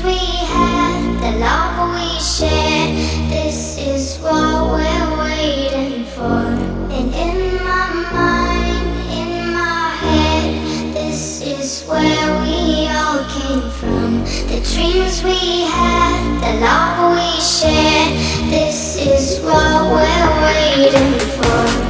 dreams we had, the love we shared. This is what we're waiting for. And in my mind, in my head, this is where we all came from. The dreams we had, the love we shared. This is what we're waiting for.